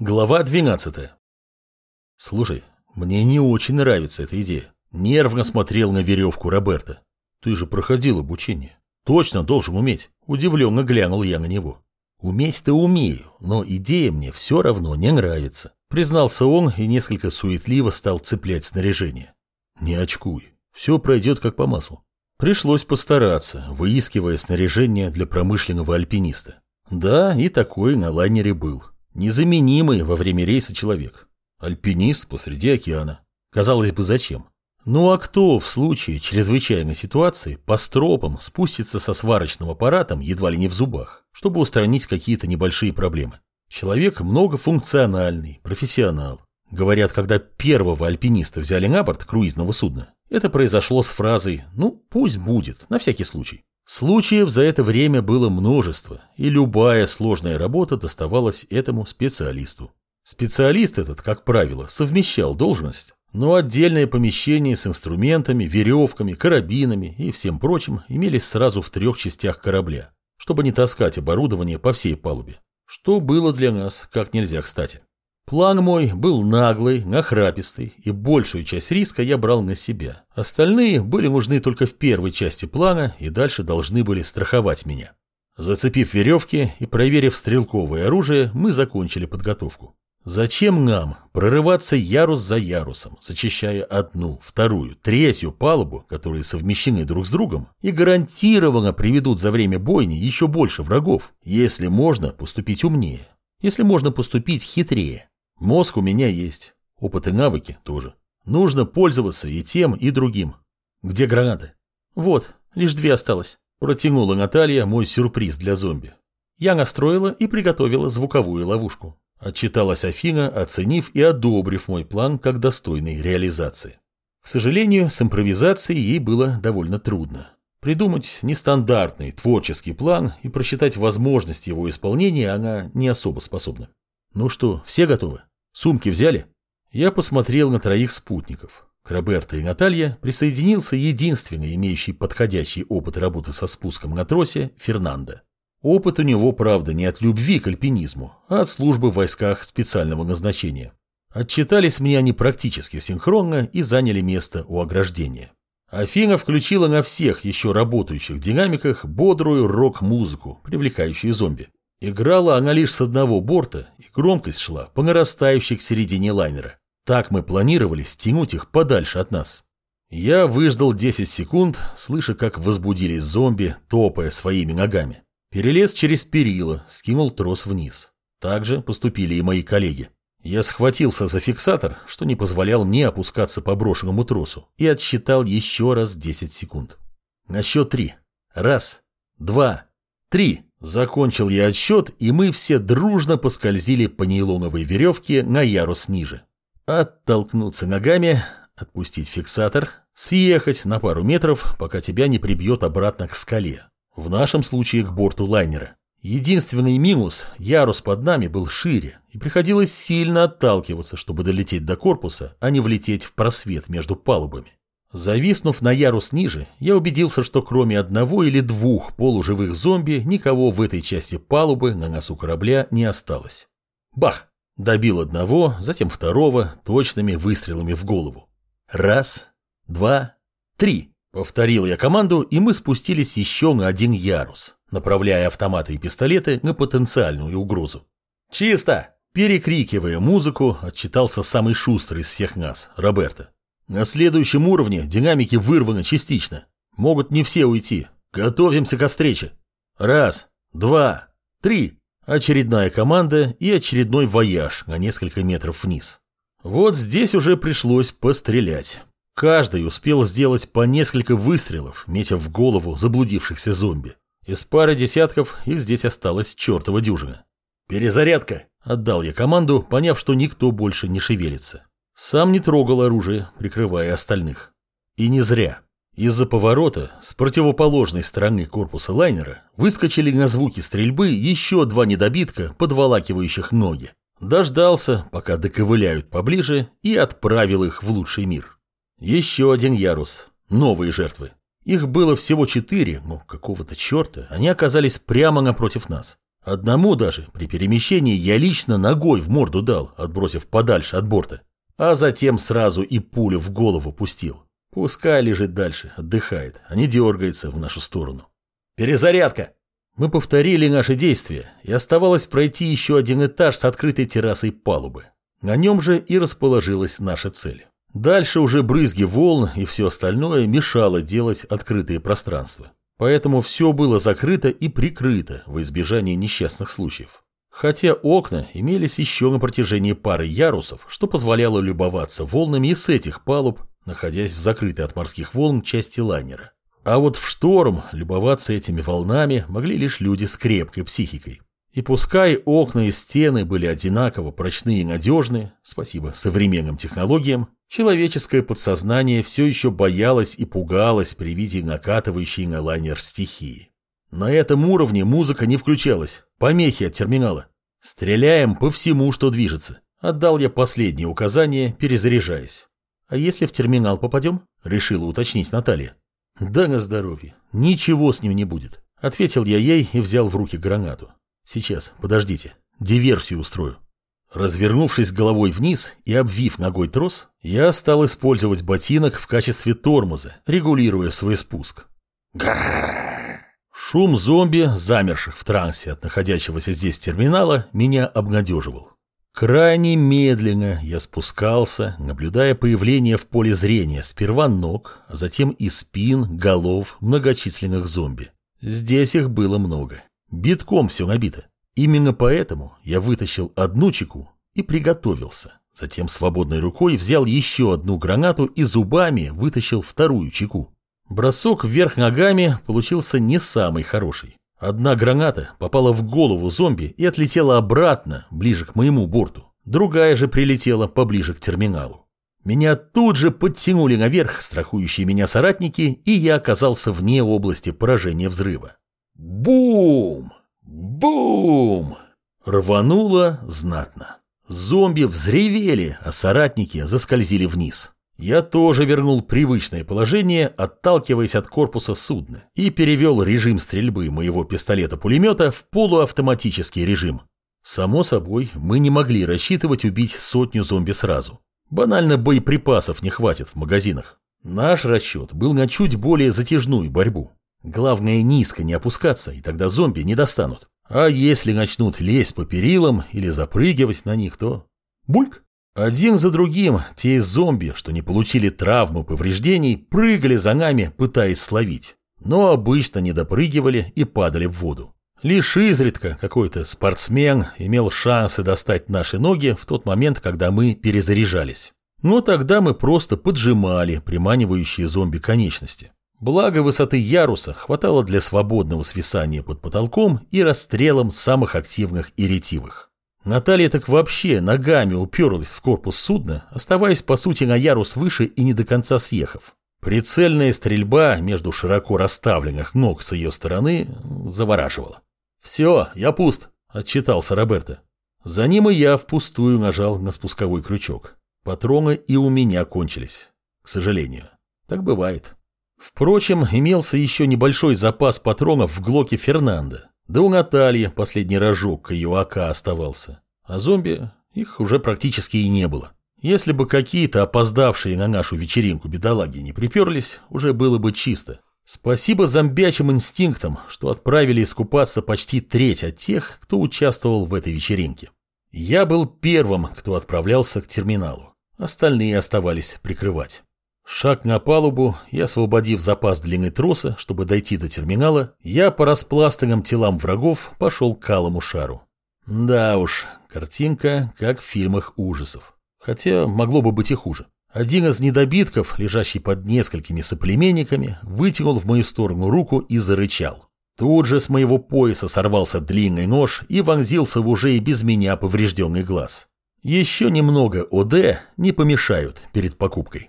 Глава 12. Слушай, мне не очень нравится эта идея. Нервно смотрел на веревку Роберта. Ты же проходил обучение. Точно должен уметь. Удивленно глянул я на него. Уметь-то умею, но идея мне все равно не нравится. Признался он и несколько суетливо стал цеплять снаряжение. Не очкуй. Все пройдет как по маслу. Пришлось постараться, выискивая снаряжение для промышленного альпиниста. Да, и такой на лайнере был. Незаменимый во время рейса человек. Альпинист посреди океана. Казалось бы, зачем? Ну а кто в случае чрезвычайной ситуации по стропам спустится со сварочным аппаратом едва ли не в зубах, чтобы устранить какие-то небольшие проблемы? Человек многофункциональный, профессионал. Говорят, когда первого альпиниста взяли на борт круизного судна, это произошло с фразой «ну, пусть будет, на всякий случай». Случаев за это время было множество, и любая сложная работа доставалась этому специалисту. Специалист этот, как правило, совмещал должность, но отдельное помещение с инструментами, веревками, карабинами и всем прочим имелись сразу в трех частях корабля, чтобы не таскать оборудование по всей палубе, что было для нас как нельзя кстати. План мой был наглый, нахрапистый, и большую часть риска я брал на себя. Остальные были нужны только в первой части плана и дальше должны были страховать меня. Зацепив веревки и проверив стрелковое оружие, мы закончили подготовку. Зачем нам прорываться ярус за ярусом, зачищая одну, вторую, третью палубу, которые совмещены друг с другом, и гарантированно приведут за время бойни еще больше врагов, если можно поступить умнее, если можно поступить хитрее? Мозг у меня есть, опыт и навыки тоже. Нужно пользоваться и тем, и другим. Где гранаты? Вот, лишь две осталось. Протянула Наталья мой сюрприз для зомби. Я настроила и приготовила звуковую ловушку. Отчиталась Афина, оценив и одобрив мой план как достойной реализации. К сожалению, с импровизацией ей было довольно трудно. Придумать нестандартный творческий план и просчитать возможность его исполнения она не особо способна. Ну что, все готовы? Сумки взяли? Я посмотрел на троих спутников. К Роберто и Наталье присоединился единственный, имеющий подходящий опыт работы со спуском на тросе, Фернандо. Опыт у него, правда, не от любви к альпинизму, а от службы в войсках специального назначения. Отчитались мне они практически синхронно и заняли место у ограждения. Афина включила на всех еще работающих динамиках бодрую рок-музыку, привлекающую зомби. Играла она лишь с одного борта, и громкость шла по нарастающей к середине лайнера. Так мы планировали стянуть их подальше от нас. Я выждал 10 секунд, слыша, как возбудились зомби, топая своими ногами. Перелез через перила, скинул трос вниз. Так же поступили и мои коллеги. Я схватился за фиксатор, что не позволял мне опускаться по брошенному тросу, и отсчитал еще раз 10 секунд. На счет три. Раз, два, три. Закончил я отсчет, и мы все дружно поскользили по нейлоновой веревке на ярус ниже. Оттолкнуться ногами, отпустить фиксатор, съехать на пару метров, пока тебя не прибьет обратно к скале. В нашем случае к борту лайнера. Единственный минус – ярус под нами был шире, и приходилось сильно отталкиваться, чтобы долететь до корпуса, а не влететь в просвет между палубами. Зависнув на ярус ниже, я убедился, что кроме одного или двух полуживых зомби никого в этой части палубы на носу корабля не осталось. Бах! Добил одного, затем второго, точными выстрелами в голову. Раз, два, три. Повторил я команду, и мы спустились еще на один ярус, направляя автоматы и пистолеты на потенциальную угрозу. «Чисто!» Перекрикивая музыку, отчитался самый шустрый из всех нас, Роберто. На следующем уровне динамики вырваны частично. Могут не все уйти. Готовимся ко встрече. Раз, два, три. Очередная команда и очередной вояж на несколько метров вниз. Вот здесь уже пришлось пострелять. Каждый успел сделать по несколько выстрелов, метя в голову заблудившихся зомби. Из пары десятков их здесь осталось чертова дюжина. «Перезарядка!» – отдал я команду, поняв, что никто больше не шевелится. Сам не трогал оружие, прикрывая остальных. И не зря. Из-за поворота с противоположной стороны корпуса лайнера выскочили на звуки стрельбы еще два недобитка, подволакивающих ноги. Дождался, пока доковыляют поближе, и отправил их в лучший мир. Еще один ярус. Новые жертвы. Их было всего четыре, но какого-то черта они оказались прямо напротив нас. Одному даже при перемещении я лично ногой в морду дал, отбросив подальше от борта. А затем сразу и пулю в голову пустил. Пускай лежит дальше, отдыхает, а не дергается в нашу сторону. Перезарядка! Мы повторили наши действия, и оставалось пройти еще один этаж с открытой террасой палубы. На нем же и расположилась наша цель. Дальше уже брызги волн и все остальное мешало делать открытые пространства. Поэтому все было закрыто и прикрыто во избежание несчастных случаев. Хотя окна имелись еще на протяжении пары ярусов, что позволяло любоваться волнами и с этих палуб, находясь в закрытой от морских волн части лайнера. А вот в шторм любоваться этими волнами могли лишь люди с крепкой психикой. И пускай окна и стены были одинаково прочные и надежные, спасибо современным технологиям, человеческое подсознание все еще боялось и пугалось при виде накатывающей на лайнер стихии. На этом уровне музыка не включалась, помехи от терминала. Стреляем по всему, что движется. Отдал я последнее указание, перезаряжаясь. А если в терминал попадем? Решила уточнить Наталья. Да на здоровье. Ничего с ним не будет. Ответил я ей и взял в руки гранату. Сейчас, подождите. Диверсию устрою. Развернувшись головой вниз и обвив ногой трос, я стал использовать ботинок в качестве тормоза, регулируя свой спуск. Шум зомби, замерших в трансе от находящегося здесь терминала, меня обнадеживал. Крайне медленно я спускался, наблюдая появление в поле зрения сперва ног, а затем и спин, голов многочисленных зомби. Здесь их было много. Битком все набито. Именно поэтому я вытащил одну чеку и приготовился. Затем свободной рукой взял еще одну гранату и зубами вытащил вторую чеку. Бросок вверх ногами получился не самый хороший. Одна граната попала в голову зомби и отлетела обратно, ближе к моему борту. Другая же прилетела поближе к терминалу. Меня тут же подтянули наверх страхующие меня соратники, и я оказался вне области поражения взрыва. Бум! Бум! Рвануло знатно. Зомби взревели, а соратники заскользили вниз. Я тоже вернул привычное положение, отталкиваясь от корпуса судна, и перевел режим стрельбы моего пистолета-пулемета в полуавтоматический режим. Само собой, мы не могли рассчитывать убить сотню зомби сразу. Банально боеприпасов не хватит в магазинах. Наш расчет был на чуть более затяжную борьбу. Главное низко не опускаться, и тогда зомби не достанут. А если начнут лезть по перилам или запрыгивать на них, то... Бульк! Один за другим те зомби, что не получили травму повреждений, прыгали за нами, пытаясь словить. Но обычно не допрыгивали и падали в воду. Лишь изредка какой-то спортсмен имел шансы достать наши ноги в тот момент, когда мы перезаряжались. Но тогда мы просто поджимали приманивающие зомби конечности. Благо высоты яруса хватало для свободного свисания под потолком и расстрелом самых активных и ретивых. Наталья так вообще ногами уперлась в корпус судна, оставаясь по сути на ярус выше и не до конца съехав. Прицельная стрельба между широко расставленных ног с ее стороны завораживала. «Все, я пуст», — отчитался Роберто. За ним и я впустую нажал на спусковой крючок. Патроны и у меня кончились. К сожалению. Так бывает. Впрочем, имелся еще небольшой запас патронов в глоке Фернанда. Да у Натальи последний рожок ее АК оставался. А зомби их уже практически и не было. Если бы какие-то опоздавшие на нашу вечеринку бедолаги не приперлись, уже было бы чисто. Спасибо зомбячим инстинктам, что отправили искупаться почти треть от тех, кто участвовал в этой вечеринке. Я был первым, кто отправлялся к терминалу. Остальные оставались прикрывать. Шаг на палубу и, освободив запас длины троса, чтобы дойти до терминала, я по распластанным телам врагов пошел к алому шару. Да уж, картинка, как в фильмах ужасов. Хотя могло бы быть и хуже. Один из недобитков, лежащий под несколькими соплеменниками, вытянул в мою сторону руку и зарычал. Тут же с моего пояса сорвался длинный нож и вонзился в уже и без меня поврежденный глаз. Еще немного ОД не помешают перед покупкой.